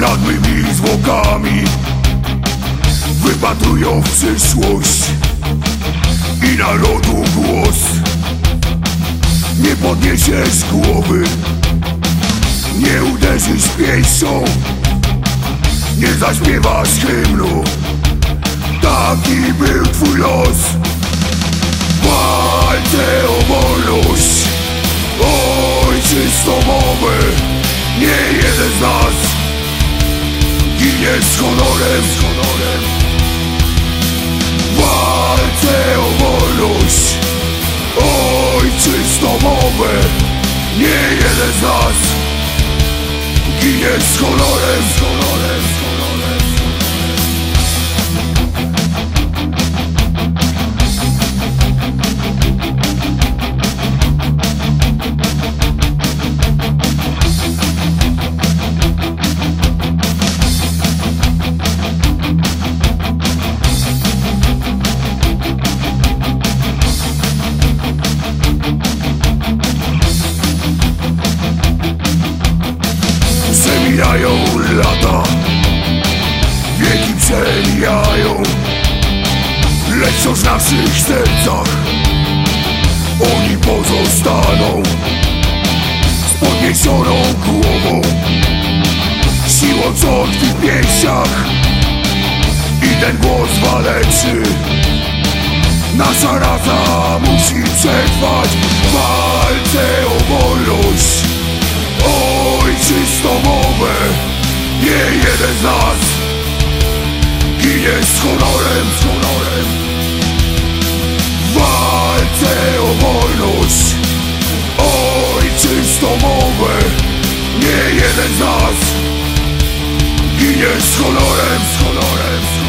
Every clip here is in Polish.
Nad mymi zwłokami Wypatrują w przyszłość. I narodu głos. Nie podniesiesz głowy. Nie uderzysz pięścią. Nie zaśpiewasz hymnu. Taki był twój los. Walczę o wolność. Ojczyzną mowę Nie jeden z nas Ginie z honorem, z honorem Walczę o wolność. Ojczyzną mowę. Nie jeden z nas Ginie z honorem, z honorem, Przemijają lata. Wieki przemijają Lecz w naszych sercach. Oni pozostaną Z podniesioną głową. Siłą co w tych pięściach I ten głos waleczy Nasza rasa musi przetrwać w walce o wolność Ojczystą mowę Nie jeden z nas Ginie z honorem, z honorem. W walce o wolność Ojczystą mowę Nie jeden z nas Ginie z honorem, z honorem,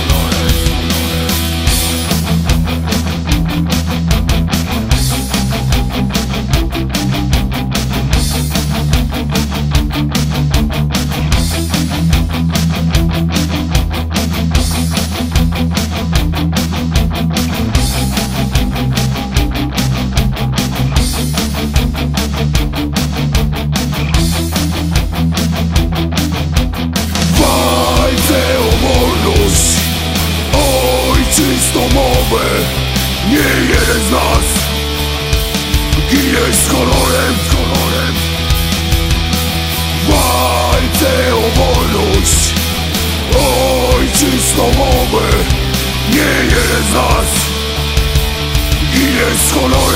Nie jeden z nas. Ginie z honorem, honorem walce o wolność. Ojczystą mowę Nie jeden z nas. Ginie z honorem